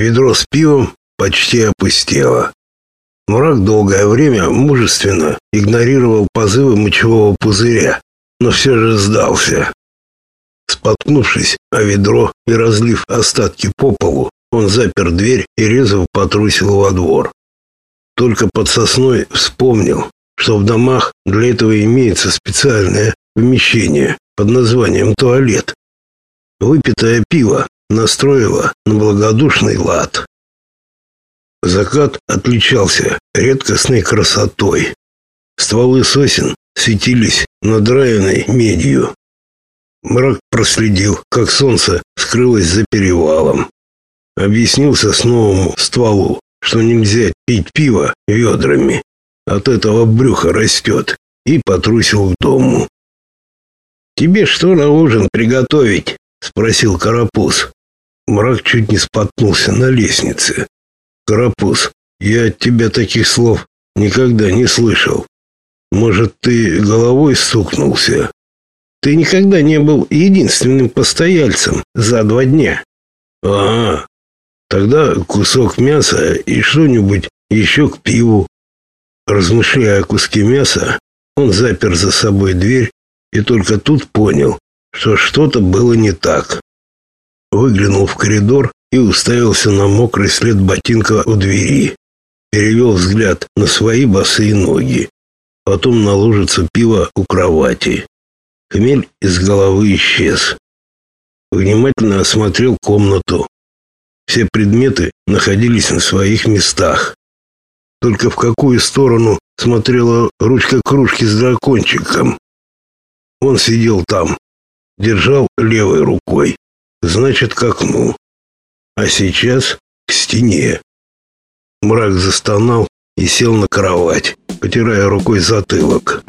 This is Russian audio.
Ведро с пивом почти опустело. Мрак долгое время мужественно игнорировал позывы мочевого пузыря, но все же сдался. Споткнувшись о ведро и разлив остатки по полу, он запер дверь и резво потрусил во двор. Только под сосной вспомнил, что в домах для этого имеется специальное помещение под названием туалет. Выпитое пиво настроило на благодушный лад. Закат отличался редкостной красотой. Стволы сосен светились надраенной медью. Мрак проследил, как солнце скрылось за перевалом. Объяснился новому стволу, что нельзя пить пиво ведрами. От этого брюхо растет. И потрусил к дому. «Тебе что на ужин приготовить?» — спросил Карапуз. Мрак чуть не споткнулся на лестнице. Карапуз, я от тебя таких слов никогда не слышал. Может, ты головой стукнулся? Ты никогда не был единственным постояльцем за два дня. Ага. Тогда кусок мяса и что-нибудь еще к пиву. Размышляя о куске мяса, он запер за собой дверь и только тут понял, что что-то было не так. Выглянул в коридор и уставился на мокрый след ботинка у двери. Перевел взгляд на свои босые ноги, потом на лужицу пива у кровати. Хмель из головы исчез. Внимательно осмотрел комнату. Все предметы находились на своих местах. Только в какую сторону смотрела ручка кружки с дракончиком. Он сидел там, держал левой рукой, значит, к окну а сейчас к стене. Мрак застонал и сел на кровать, потирая рукой затылок.